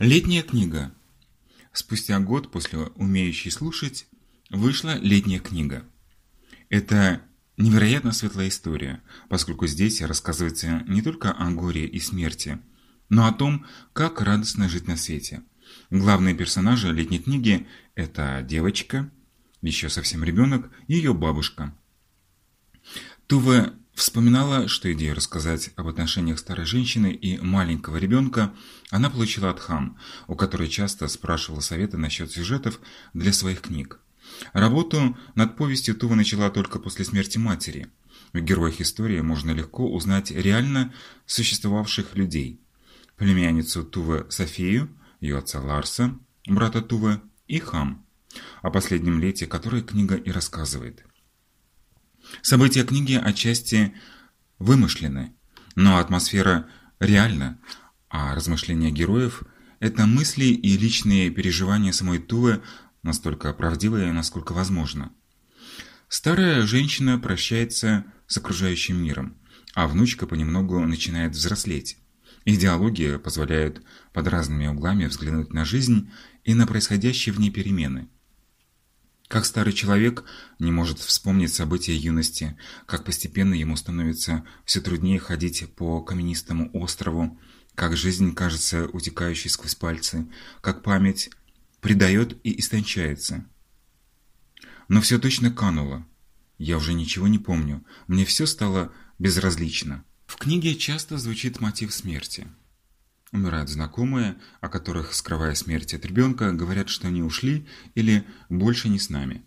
Летняя книга. Спустя год после «Умеющей слушать» вышла летняя книга. Это невероятно светлая история, поскольку здесь рассказывается не только о горе и смерти, но о том, как радостно жить на свете. Главные персонажи летней книги – это девочка, еще совсем ребенок, ее бабушка. Тува Вспоминала, что идею рассказать об отношениях старой женщины и маленького ребенка она получила от Хам, у которой часто спрашивала советы насчет сюжетов для своих книг. Работу над повестью Тува начала только после смерти матери. В героях истории можно легко узнать реально существовавших людей. Племянницу Тувы Софию, ее отца Ларса, брата Тувы и Хам, о последнем лете которой книга и рассказывает. События книги отчасти вымышлены, но атмосфера реальна, а размышления героев – это мысли и личные переживания самой Тувы настолько правдивые, насколько возможно. Старая женщина прощается с окружающим миром, а внучка понемногу начинает взрослеть. Идеология позволяет под разными углами взглянуть на жизнь и на происходящие в ней перемены – как старый человек не может вспомнить события юности, как постепенно ему становится все труднее ходить по каменистому острову, как жизнь кажется утекающей сквозь пальцы, как память предает и истончается. Но все точно кануло. Я уже ничего не помню, мне все стало безразлично. В книге часто звучит мотив смерти. Умирают знакомые, о которых, скрывая смерть от ребенка, говорят, что они ушли или больше не с нами.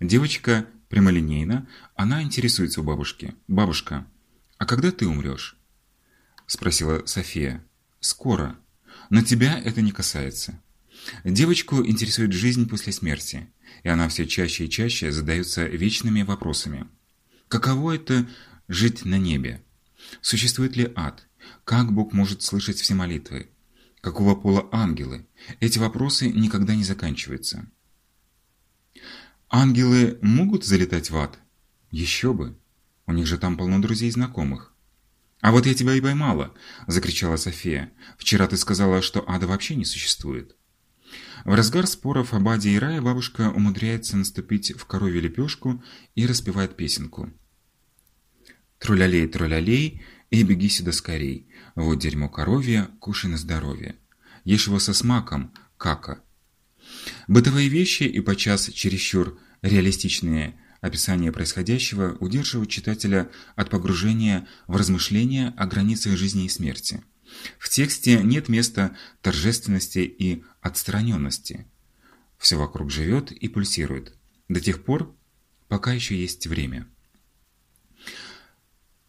Девочка прямолинейна, она интересуется у бабушки. «Бабушка, а когда ты умрешь?» Спросила София. «Скоро. Но тебя это не касается». Девочку интересует жизнь после смерти, и она все чаще и чаще задается вечными вопросами. Каково это жить на небе? Существует ли ад? Как Бог может слышать все молитвы? Какого пола ангелы? Эти вопросы никогда не заканчиваются. Ангелы могут залетать в ад? Еще бы. У них же там полно друзей и знакомых. «А вот я тебя и поймала!» – закричала София. «Вчера ты сказала, что ада вообще не существует». В разгар споров об Аде и Рае бабушка умудряется наступить в корове лепешку и распевает песенку. «Троллялей, троллялей, и беги сюда скорей. Вот дерьмо коровье, кушай на здоровье. Ешь его со смаком, кака. Бытовые вещи и подчас чересчур реалистичные описания происходящего удерживают читателя от погружения в размышления о границах жизни и смерти. В тексте нет места торжественности и отстраненности. Все вокруг живет и пульсирует. До тех пор, пока еще есть время.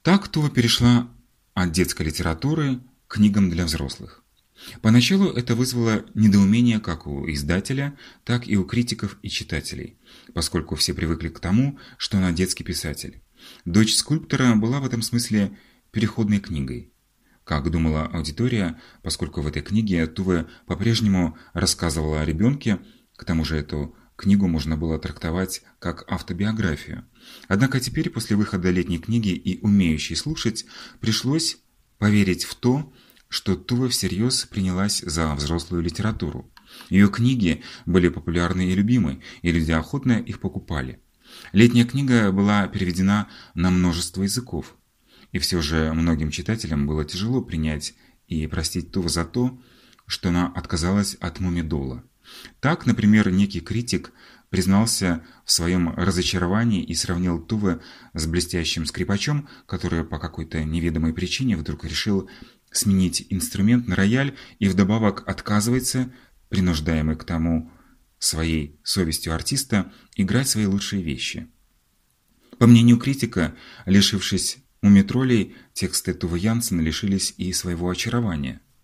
Так Тува перешла от детской литературы к книгам для взрослых. Поначалу это вызвало недоумение как у издателя, так и у критиков и читателей, поскольку все привыкли к тому, что она детский писатель. «Дочь скульптора» была в этом смысле переходной книгой. Как думала аудитория, поскольку в этой книге Туве по-прежнему рассказывала о ребенке, к тому же эту книгу можно было трактовать как автобиографию. Однако теперь, после выхода летней книги и умеющей слушать, пришлось поверить в то, что Тува всерьез принялась за взрослую литературу. Ее книги были популярны и любимы, и люди охотно их покупали. Летняя книга была переведена на множество языков. И все же многим читателям было тяжело принять и простить Тува за то, что она отказалась от Мумидола. Так, например, некий критик признался в своем разочаровании и сравнил Туве с блестящим скрипачом, который по какой-то неведомой причине вдруг решил сменить инструмент на рояль и вдобавок отказывается, принуждаемый к тому своей совестью артиста, играть свои лучшие вещи. По мнению критика, лишившись у метролей, тексты Тувы Янсена лишились и своего очарования.